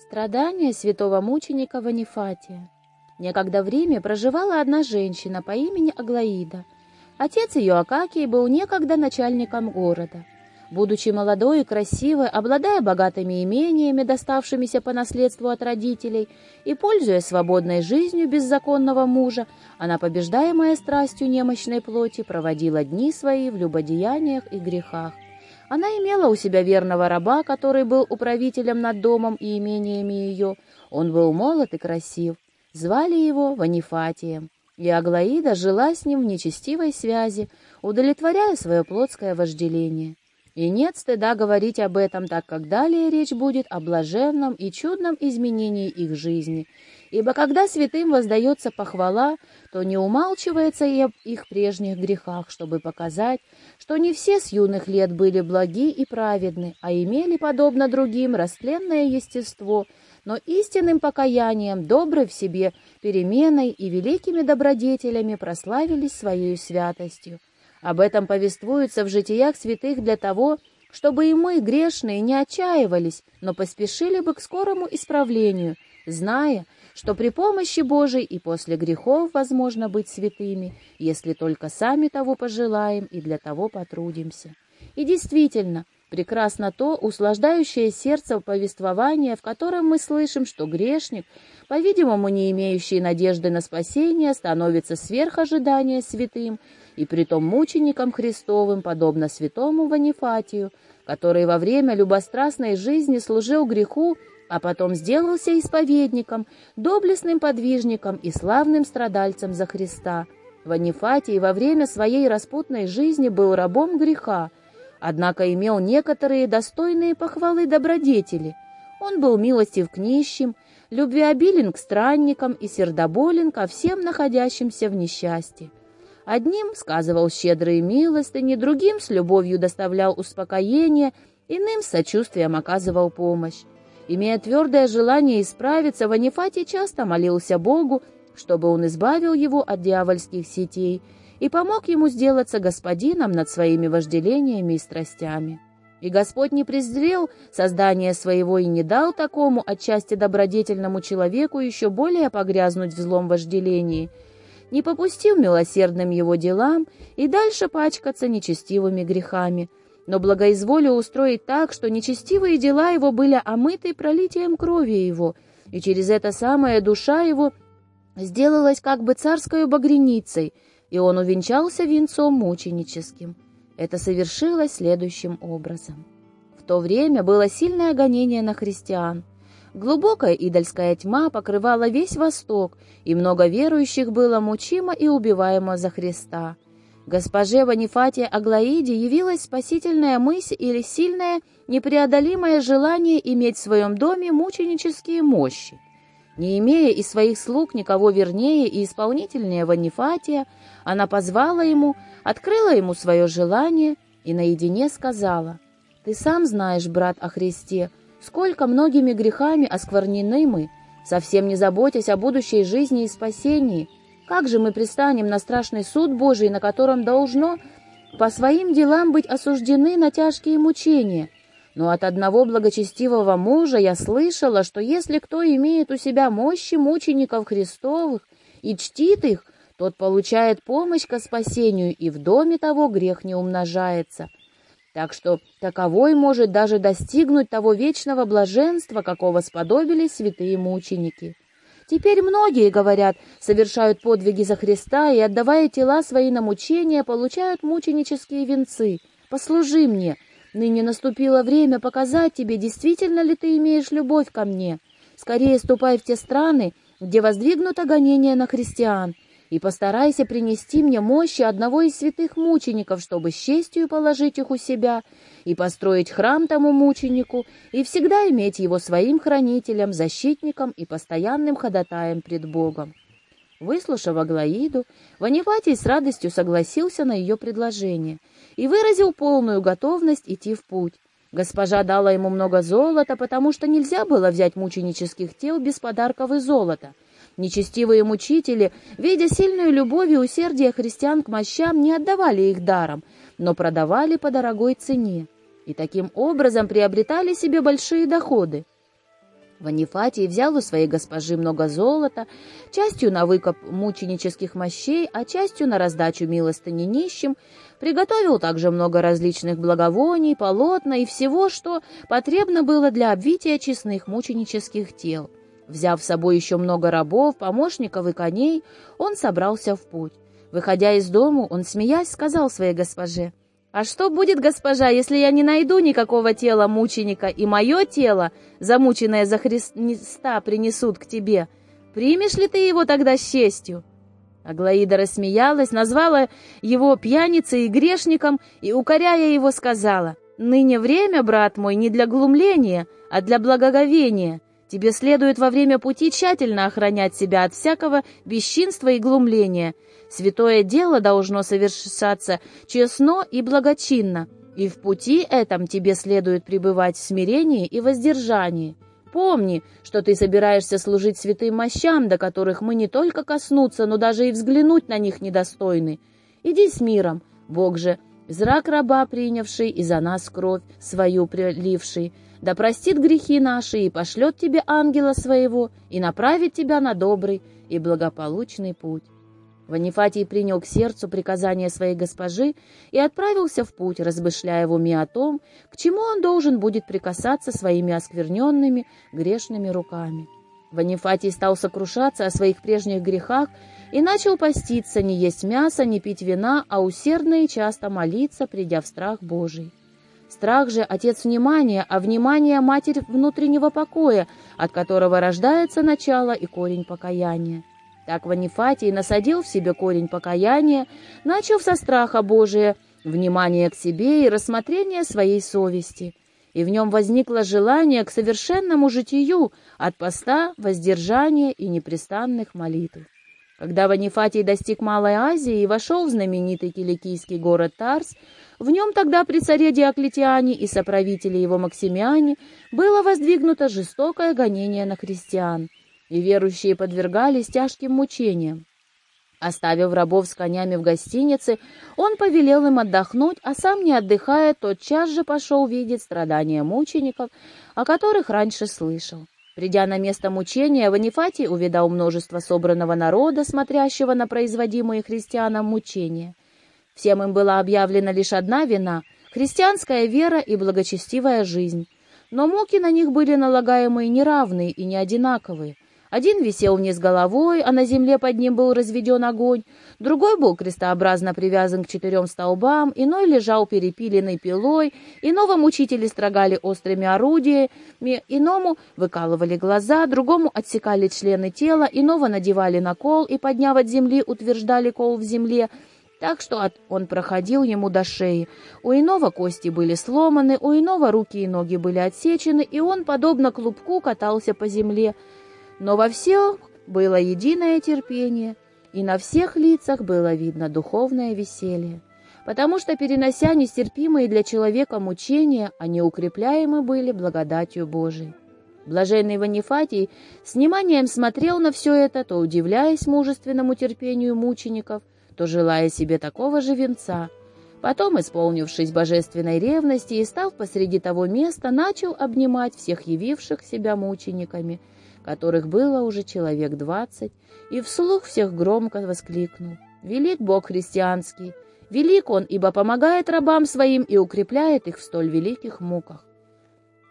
Страдания святого мученика Ванифатия. Некогда в Риме проживала одна женщина по имени Аглаида. Отец ее Акакий был некогда начальником города. Будучи молодой и красивой, обладая богатыми имениями, доставшимися по наследству от родителей, и пользуясь свободной жизнью беззаконного мужа, она, побеждаемая страстью немощной плоти, проводила дни свои в любодеяниях и грехах. Она имела у себя верного раба, который был управителем над домом и имениями ее. Он был молод и красив. Звали его Ванифатием. И Аглаида жила с ним в нечестивой связи, удовлетворяя свое плотское вожделение. И нет стыда говорить об этом, так как далее речь будет о блаженном и чудном изменении их жизни. Ибо когда святым воздается похвала, то не умалчивается и об их прежних грехах, чтобы показать, что не все с юных лет были благи и праведны, а имели, подобно другим, растленное естество, но истинным покаянием, доброй в себе переменой и великими добродетелями прославились своей святостью. Об этом повествуется в житиях святых для того, чтобы и мы, грешные, не отчаивались, но поспешили бы к скорому исправлению, зная, что при помощи Божией и после грехов возможно быть святыми, если только сами того пожелаем и для того потрудимся. И действительно, прекрасно то услаждающее сердце повествование, в котором мы слышим, что грешник, по-видимому, не имеющий надежды на спасение, становится сверх ожидания святым, и притом мучеником Христовым, подобно святому Ванифатию, который во время любострастной жизни служил греху, а потом сделался исповедником, доблестным подвижником и славным страдальцем за Христа. Ванифатий во время своей распутной жизни был рабом греха, однако имел некоторые достойные похвалы добродетели. Он был милостив к нищим, любвеобилен к странникам и сердоболен ко всем находящимся в несчастье. Одним сказывал щедрые милостыни, другим с любовью доставлял успокоение, иным с сочувствием оказывал помощь. Имея твердое желание исправиться, Ванифатий часто молился Богу, чтобы он избавил его от дьявольских сетей и помог ему сделаться господином над своими вожделениями и страстями. И Господь не презрел создание своего и не дал такому отчасти добродетельному человеку еще более погрязнуть в злом вожделении – не попустил милосердным его делам и дальше пачкаться нечестивыми грехами, но благоизволил устроить так, что нечестивые дела его были омыты пролитием крови его, и через это самая душа его сделалась как бы царской багряницей, и он увенчался венцом мученическим. Это совершилось следующим образом. В то время было сильное гонение на христиан, Глубокая идольская тьма покрывала весь Восток, и много верующих было мучимо и убиваемо за Христа. Госпоже Ванифатия Аглаиде явилась спасительная мысль или сильное, непреодолимое желание иметь в своем доме мученические мощи. Не имея из своих слуг никого вернее и исполнительнее Ванифатия, она позвала ему, открыла ему свое желание и наедине сказала, «Ты сам знаешь, брат, о Христе, Сколько многими грехами осквернены мы, совсем не заботясь о будущей жизни и спасении. Как же мы пристанем на страшный суд Божий, на котором должно по своим делам быть осуждены на тяжкие мучения? Но от одного благочестивого мужа я слышала, что если кто имеет у себя мощи мучеников Христовых и чтит их, тот получает помощь ко спасению, и в доме того грех не умножается. Так что таковой может даже достигнуть того вечного блаженства, какого сподобились святые мученики. Теперь многие, говорят, совершают подвиги за Христа и, отдавая тела свои на мучения, получают мученические венцы. Послужи мне. Ныне наступило время показать тебе, действительно ли ты имеешь любовь ко мне. Скорее ступай в те страны, где воздвигнуто гонение на христиан, и постарайся принести мне мощи одного из святых мучеников, чтобы с честью положить их у себя и построить храм тому мученику, и всегда иметь его своим хранителем, защитником и постоянным ходатаем пред Богом. Выслушав Аглаиду, Ванифатий с радостью согласился на ее предложение и выразил полную готовность идти в путь. Госпожа дала ему много золота, потому что нельзя было взять мученических тел без подарков и золота — Нечестивые мучители, видя сильную любовь и усердие христиан к мощам, не отдавали их даром, но продавали по дорогой цене и таким образом приобретали себе большие доходы. Ванифатий взял у своей госпожи много золота, частью на выкоп мученических мощей, а частью на раздачу милостыни нищим, приготовил также много различных благовоний, полотна и всего, что потребно было для обвития честных мученических тел. Взяв с собой еще много рабов, помощников и коней, он собрался в путь. Выходя из дому, он, смеясь, сказал своей госпоже, «А что будет, госпожа, если я не найду никакого тела мученика, и мое тело, замученное за Христа, принесут к тебе? Примешь ли ты его тогда с честью?» Аглаида рассмеялась, назвала его пьяницей и грешником и, укоряя его, сказала, «Ныне время, брат мой, не для глумления, а для благоговения. Тебе следует во время пути тщательно охранять себя от всякого бесчинства и глумления, Святое дело должно совершаться честно и благочинно, и в пути этом тебе следует пребывать в смирении и воздержании. Помни, что ты собираешься служить святым мощам, до которых мы не только коснуться, но даже и взглянуть на них недостойны. Иди с миром, Бог же, зрак раба принявший и за нас кровь свою приливший, да простит грехи наши и пошлет тебе ангела своего и направит тебя на добрый и благополучный путь. Ванифатий принял к сердцу приказание своей госпожи и отправился в путь, размышляя в уме о том, к чему он должен будет прикасаться своими оскверненными грешными руками. Ванифатий стал сокрушаться о своих прежних грехах и начал поститься, не есть мясо, не пить вина, а усердно и часто молиться, придя в страх Божий. Страх же — отец внимания, а внимание — матерь внутреннего покоя, от которого рождается начало и корень покаяния. Так Ванифатий насадил в себе корень покаяния, начав со страха Божия, внимание к себе и рассмотрение своей совести. И в нем возникло желание к совершенному житию от поста, воздержания и непрестанных молитв. Когда Ванифатий достиг Малой Азии и вошел в знаменитый киликийский город Тарс, в нем тогда при царе Диоклетиане и соправителе его Максимиане было воздвигнуто жестокое гонение на христиан – и верующие подвергались тяжким мучениям. Оставив рабов с конями в гостинице, он повелел им отдохнуть, а сам, не отдыхая, тотчас же пошел видеть страдания мучеников, о которых раньше слышал. Придя на место мучения, Ванифатий увидал множество собранного народа, смотрящего на производимые христианам мучения. Всем им была объявлена лишь одна вина — христианская вера и благочестивая жизнь. Но муки на них были налагаемые неравные и не одинаковые — один висел вниз головой, а на земле под ним был разведен огонь, другой был крестообразно привязан к четырем столбам, иной лежал перепиленной пилой, иного мучители строгали острыми орудиями, иному выкалывали глаза, другому отсекали члены тела, иного надевали на кол и, подняв от земли, утверждали кол в земле, так что он проходил ему до шеи. У иного кости были сломаны, у иного руки и ноги были отсечены, и он, подобно клубку, катался по земле, но во всем было единое терпение, и на всех лицах было видно духовное веселье, потому что, перенося нестерпимые для человека мучения, они укрепляемы были благодатью Божией. Блаженный Ванифатий с вниманием смотрел на все это, то удивляясь мужественному терпению мучеников, то желая себе такого же венца. Потом, исполнившись божественной ревности и став посреди того места, начал обнимать всех явивших себя мучениками – которых было уже человек двадцать, и вслух всех громко воскликнул. «Велик Бог христианский! Велик Он, ибо помогает рабам своим и укрепляет их в столь великих муках!»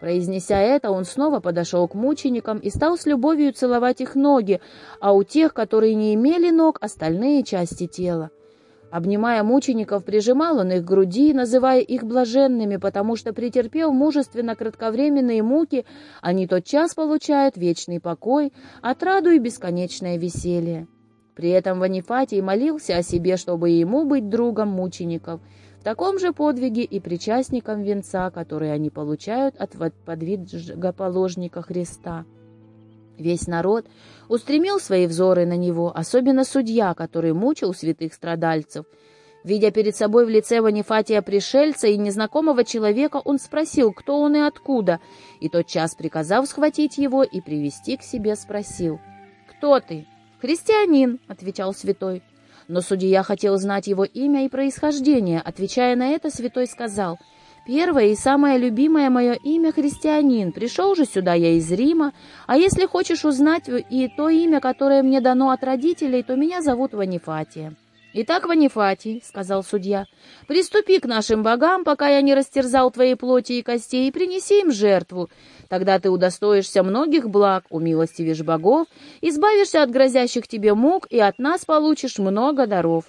Произнеся это, он снова подошел к мученикам и стал с любовью целовать их ноги, а у тех, которые не имели ног, остальные части тела. Обнимая мучеников, прижимал он их к груди, называя их блаженными, потому что, претерпев мужественно кратковременные муки, они тотчас получают вечный покой, отраду и бесконечное веселье. При этом Ванифатий молился о себе, чтобы ему быть другом мучеников, в таком же подвиге и причастником венца, который они получают от подвигоположника Христа. Весь народ устремил свои взоры на него, особенно судья, который мучил святых страдальцев. Видя перед собой в лице Ванифатия пришельца и незнакомого человека, он спросил, кто он и откуда, и тот час, приказав схватить его и привести к себе, спросил, «Кто ты?» «Христианин», — отвечал святой. Но судья хотел знать его имя и происхождение. Отвечая на это, святой сказал, Первое и самое любимое мое имя — христианин. Пришел же сюда я из Рима, а если хочешь узнать и то имя, которое мне дано от родителей, то меня зовут Ванифатия». «Итак, Ванифатий», — сказал судья, — «приступи к нашим богам, пока я не растерзал твоей плоти и костей, и принеси им жертву. Тогда ты удостоишься многих благ, умилостивишь богов, избавишься от грозящих тебе мук, и от нас получишь много даров».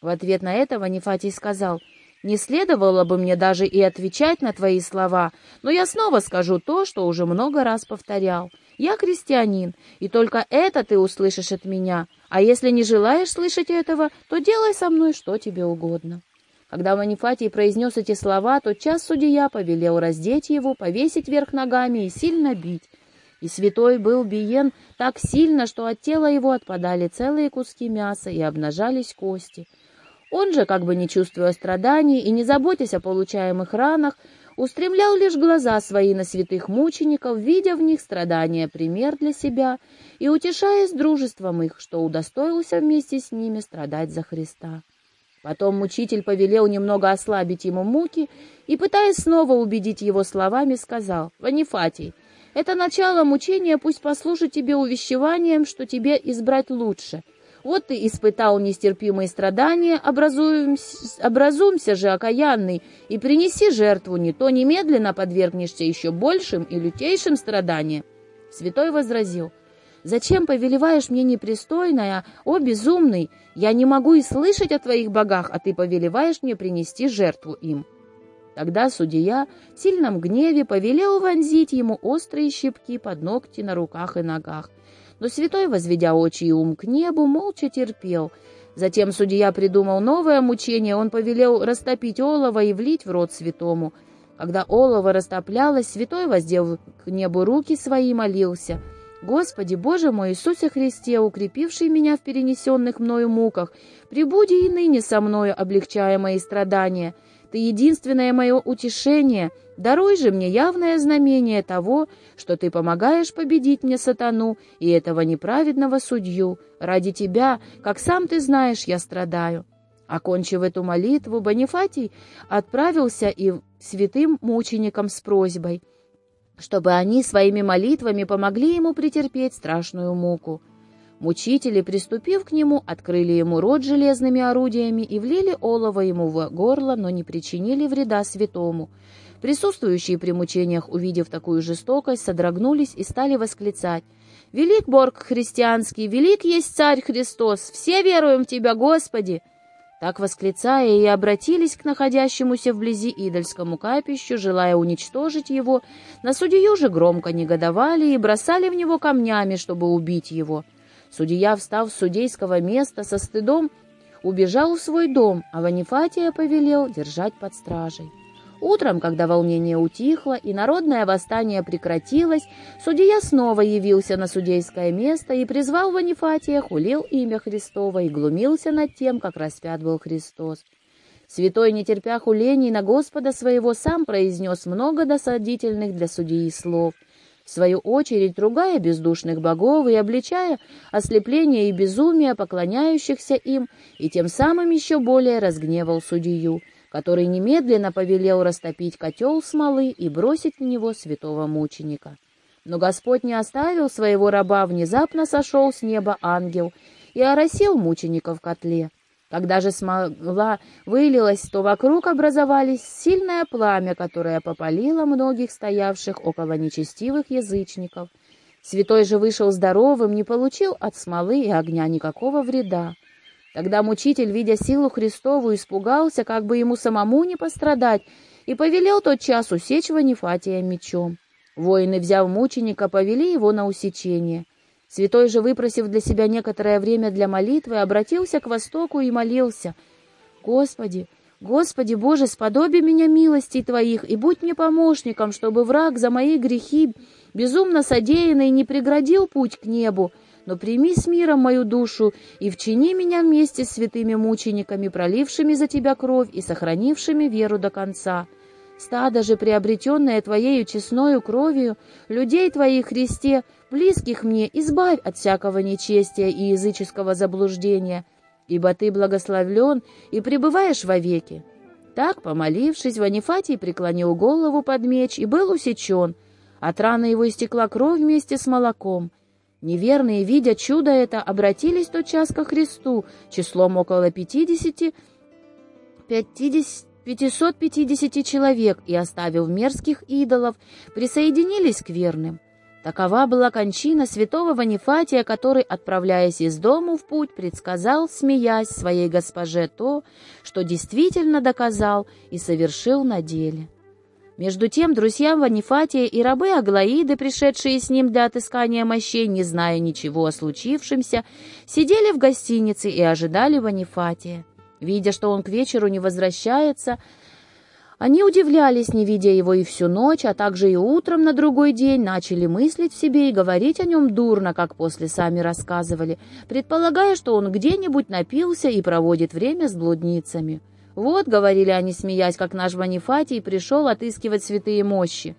В ответ на это Ванифатий сказал — не следовало бы мне даже и отвечать на твои слова, но я снова скажу то, что уже много раз повторял. Я христианин, и только это ты услышишь от меня. А если не желаешь слышать этого, то делай со мной что тебе угодно». Когда Манифатий произнес эти слова, то час судья повелел раздеть его, повесить вверх ногами и сильно бить. И святой был биен так сильно, что от тела его отпадали целые куски мяса и обнажались кости. Он же, как бы не чувствуя страданий и не заботясь о получаемых ранах, устремлял лишь глаза свои на святых мучеников, видя в них страдания пример для себя и утешаясь дружеством их, что удостоился вместе с ними страдать за Христа. Потом мучитель повелел немного ослабить ему муки и, пытаясь снова убедить его словами, сказал, «Ванифатий, это начало мучения пусть послужит тебе увещеванием, что тебе избрать лучше — вот ты испытал нестерпимые страдания, образуемся, образумся же, окаянный, и принеси жертву, не то немедленно подвергнешься еще большим и лютейшим страданиям. Святой возразил, «Зачем повелеваешь мне непристойное, о безумный? Я не могу и слышать о твоих богах, а ты повелеваешь мне принести жертву им». Тогда судья в сильном гневе повелел вонзить ему острые щипки под ногти на руках и ногах, но святой, возведя очи и ум к небу, молча терпел. Затем судья придумал новое мучение, он повелел растопить олово и влить в рот святому. Когда олово растоплялось, святой, воздел к небу руки свои, молился. «Господи, Боже мой, Иисусе Христе, укрепивший меня в перенесенных мною муках, прибуди и ныне со мною, облегчая мои страдания». Ты единственное мое утешение. Даруй же мне явное знамение того, что ты помогаешь победить мне сатану и этого неправедного судью. Ради тебя, как сам ты знаешь, я страдаю». Окончив эту молитву, Бонифатий отправился и святым мученикам с просьбой, чтобы они своими молитвами помогли ему претерпеть страшную муку. Мучители, приступив к нему, открыли ему рот железными орудиями и влили олово ему в горло, но не причинили вреда святому. Присутствующие при мучениях, увидев такую жестокость, содрогнулись и стали восклицать «Велик Борг христианский, велик есть Царь Христос, все веруем в Тебя, Господи!» Так восклицая и обратились к находящемуся вблизи идольскому капищу, желая уничтожить его, на судью же громко негодовали и бросали в него камнями, чтобы убить его. Судья, встав с судейского места со стыдом, убежал в свой дом, а Ванифатия повелел держать под стражей. Утром, когда волнение утихло и народное восстание прекратилось, судья снова явился на судейское место и призвал Ванифатия, хулил имя Христова и глумился над тем, как распят был Христос. Святой, не терпя хулений на Господа своего, сам произнес много досадительных для судьи слов — в свою очередь ругая бездушных богов и обличая ослепление и безумие поклоняющихся им, и тем самым еще более разгневал судью, который немедленно повелел растопить котел смолы и бросить в него святого мученика. Но Господь не оставил своего раба, внезапно сошел с неба ангел и оросил мученика в котле. Когда же смола вылилась, то вокруг образовались сильное пламя, которое попалило многих стоявших около нечестивых язычников. Святой же вышел здоровым, не получил от смолы и огня никакого вреда. Тогда мучитель, видя силу Христову, испугался, как бы ему самому не пострадать, и повелел тот час усечь Ванифатия мечом. Воины, взяв мученика, повели его на усечение — Святой же, выпросив для себя некоторое время для молитвы, обратился к востоку и молился. «Господи, Господи Боже, сподоби меня милостей Твоих и будь мне помощником, чтобы враг за мои грехи, безумно содеянный, не преградил путь к небу, но прими с миром мою душу и вчини меня вместе с святыми мучениками, пролившими за Тебя кровь и сохранившими веру до конца». Стадо же, приобретенное Твоею честною кровью, людей Твоих, Христе, близких мне, избавь от всякого нечестия и языческого заблуждения, ибо Ты благословлен и пребываешь вовеки. Так, помолившись, Ванифатий преклонил голову под меч и был усечен. От раны его истекла кровь вместе с молоком. Неверные, видя чудо это, обратились тотчас ко Христу, числом около пятидесяти, пятидесяти 550 человек и, оставив мерзких идолов, присоединились к верным. Такова была кончина святого Ванифатия, который, отправляясь из дому в путь, предсказал, смеясь своей госпоже то, что действительно доказал и совершил на деле. Между тем, друзья Ванифатия и рабы Аглаиды, пришедшие с ним для отыскания мощей, не зная ничего о случившемся, сидели в гостинице и ожидали Ванифатия. Видя, что он к вечеру не возвращается, они удивлялись, не видя его и всю ночь, а также и утром на другой день начали мыслить в себе и говорить о нем дурно, как после сами рассказывали, предполагая, что он где-нибудь напился и проводит время с блудницами. «Вот», — говорили они, смеясь, как наш Ванифатий пришел отыскивать святые мощи.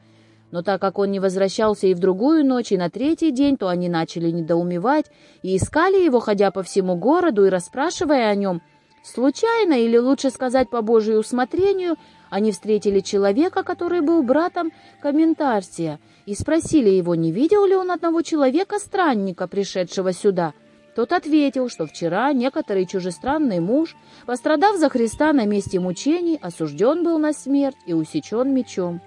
Но так как он не возвращался и в другую ночь, и на третий день, то они начали недоумевать и искали его, ходя по всему городу и расспрашивая о нем — Случайно, или лучше сказать по Божию усмотрению, они встретили человека, который был братом Комментарсия, и спросили его, не видел ли он одного человека-странника, пришедшего сюда. Тот ответил, что вчера некоторый чужестранный муж, пострадав за Христа на месте мучений, осужден был на смерть и усечен мечом.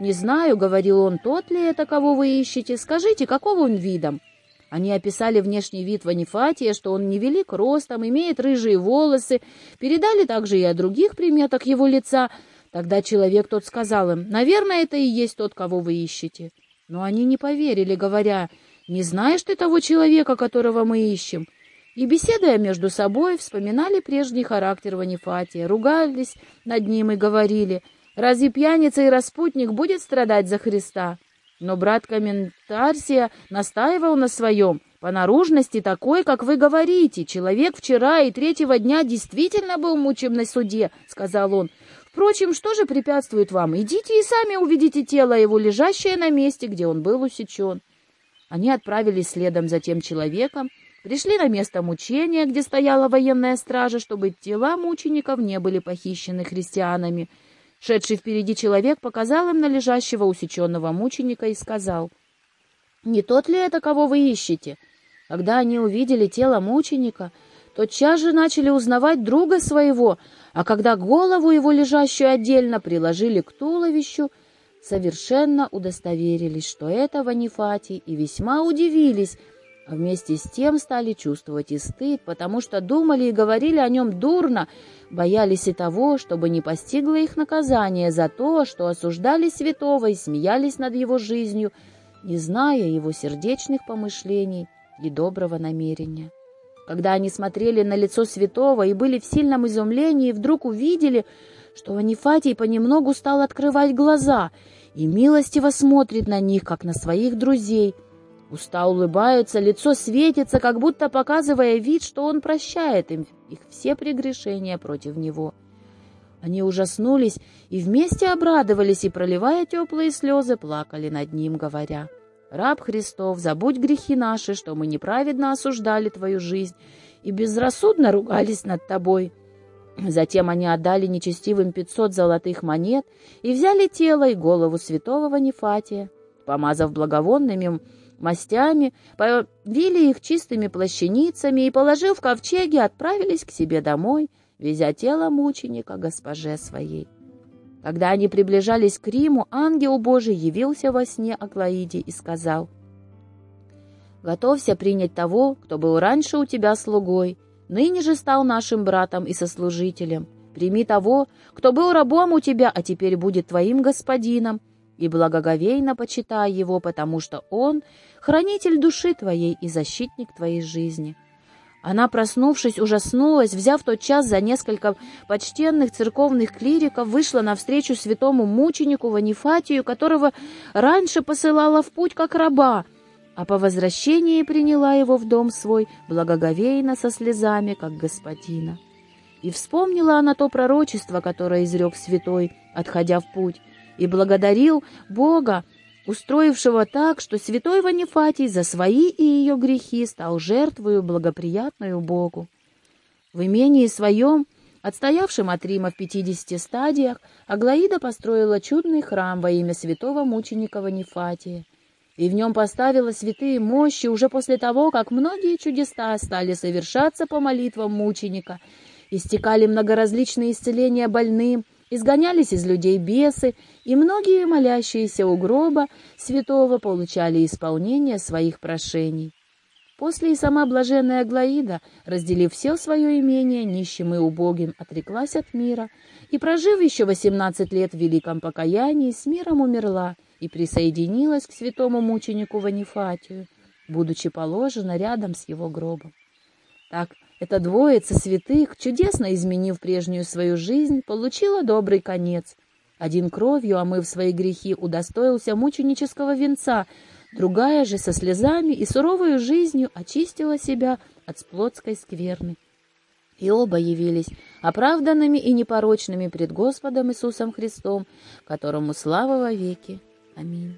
«Не знаю», — говорил он, — «тот ли это, кого вы ищете? Скажите, какого он видом?» Они описали внешний вид Ванифатия, что он невелик ростом, имеет рыжие волосы, передали также и о других приметах его лица. Тогда человек тот сказал им, «Наверное, это и есть тот, кого вы ищете». Но они не поверили, говоря, «Не знаешь ты того человека, которого мы ищем?» И, беседуя между собой, вспоминали прежний характер Ванифатия, ругались над ним и говорили, «Разве пьяница и распутник будет страдать за Христа?» Но брат Комментарсия настаивал на своем. По наружности такой, как вы говорите, человек вчера и третьего дня действительно был мучим на суде, — сказал он. Впрочем, что же препятствует вам? Идите и сами увидите тело его, лежащее на месте, где он был усечен. Они отправились следом за тем человеком, пришли на место мучения, где стояла военная стража, чтобы тела мучеников не были похищены христианами, — Шедший впереди человек показал им на лежащего усеченного мученика и сказал, «Не тот ли это, кого вы ищете?» Когда они увидели тело мученика, тотчас же начали узнавать друга своего, а когда голову его, лежащую отдельно, приложили к туловищу, совершенно удостоверились, что это Ванифатий, и весьма удивились, а вместе с тем стали чувствовать и стыд, потому что думали и говорили о нем дурно, боялись и того, чтобы не постигло их наказание за то, что осуждали святого и смеялись над его жизнью, не зная его сердечных помышлений и доброго намерения. Когда они смотрели на лицо святого и были в сильном изумлении, вдруг увидели, что Анифатий понемногу стал открывать глаза и милостиво смотрит на них, как на своих друзей — Уста улыбаются, лицо светится, как будто показывая вид, что он прощает им их все прегрешения против него. Они ужаснулись и вместе обрадовались, и, проливая теплые слезы, плакали над ним, говоря, «Раб Христов, забудь грехи наши, что мы неправедно осуждали твою жизнь и безрассудно ругались над тобой». Затем они отдали нечестивым пятьсот золотых монет и взяли тело и голову святого Ванифатия, помазав благовонными мастями, повили их чистыми плащаницами и, положив в ковчеги, отправились к себе домой, везя тело мученика госпоже своей. Когда они приближались к Риму, ангел Божий явился во сне Аглаиде и сказал, «Готовься принять того, кто был раньше у тебя слугой, ныне же стал нашим братом и сослужителем. Прими того, кто был рабом у тебя, а теперь будет твоим господином, и благоговейно почитай его, потому что он — хранитель души твоей и защитник твоей жизни». Она, проснувшись, ужаснулась, взяв тот час за несколько почтенных церковных клириков, вышла навстречу святому мученику Ванифатию, которого раньше посылала в путь как раба, а по возвращении приняла его в дом свой благоговейно со слезами, как господина. И вспомнила она то пророчество, которое изрек святой, отходя в путь, и благодарил Бога, устроившего так, что святой Ванифатий за свои и ее грехи стал жертвою благоприятную Богу. В имении своем Отстоявшим от Рима в пятидесяти стадиях, Аглаида построила чудный храм во имя святого мученика Ванифатия, и в нем поставила святые мощи уже после того, как многие чудеса стали совершаться по молитвам мученика, истекали многоразличные исцеления больным, изгонялись из людей бесы, и многие молящиеся у гроба святого получали исполнение своих прошений. После и сама блаженная Аглаида, разделив все свое имение, нищим и убогим, отреклась от мира, и, прожив еще восемнадцать лет в великом покаянии, с миром умерла и присоединилась к святому мученику Ванифатию, будучи положена рядом с его гробом. Так эта двоица святых, чудесно изменив прежнюю свою жизнь, получила добрый конец. Один кровью, омыв свои грехи, удостоился мученического венца — другая же со слезами и суровой жизнью очистила себя от сплотской скверны. И оба явились оправданными и непорочными пред Господом Иисусом Христом, которому слава во веки. Аминь.